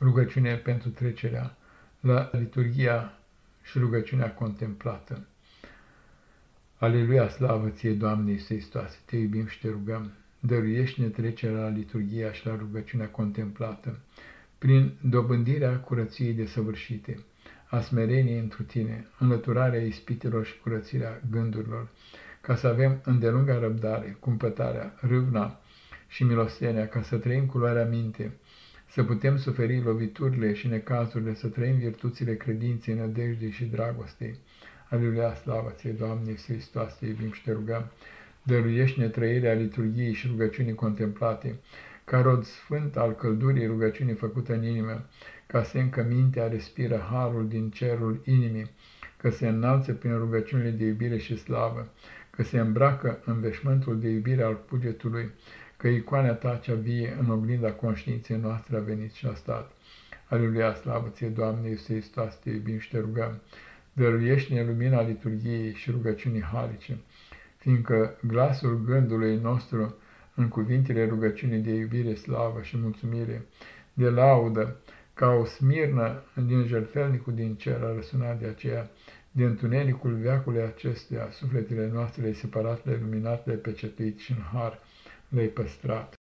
Rugăciune pentru trecerea la liturgia și rugăciunea contemplată. Aleluia, slavă ție, Doamne Iisuse Hristoase, te iubim și te rugăm, dăruiește-ne trecerea la liturgia și la rugăciunea contemplată, prin dobândirea curăției desăvârșite, a smereniei întru tine, înlăturarea ispitelor și curățirea gândurilor, ca să avem îndelunga răbdare, cumpătarea, râvna și milostenia, ca să trăim cu luarea minte, să putem suferi loviturile și necazurile, să trăim virtuțile credinței, nădejdei și dragostei. Aleluia, slavă ție, Doamne, Hristos, te iubim și te rugăm, dăruiește-ne trăirea liturgiei și rugăciunii contemplate, ca rod sfânt al căldurii rugăciunii făcută în inimă, ca se încă mintea respiră harul din cerul inimii, că se înalță prin rugăciunile de iubire și slavă, că se îmbracă în veșmântul de iubire al cugetului, că icoana ta cea vie în oglinda conștiinței noastre a venit și a stat. Aleluia, slavă ție, Doamne, Iisuse Hristos, te iubim și te rugăm, dăruiește-ne lumina liturgiei și rugăciunii harice, fiindcă glasul gândului nostru în cuvintele rugăciunii de iubire, slavă și mulțumire, de laudă, ca o smirnă din jertfelnicul din cer a răsunat de aceea, de întunericul veacului acestuia, sufletele noastre separatele, luminatele, pecetuit și în har, le-ai păstrat.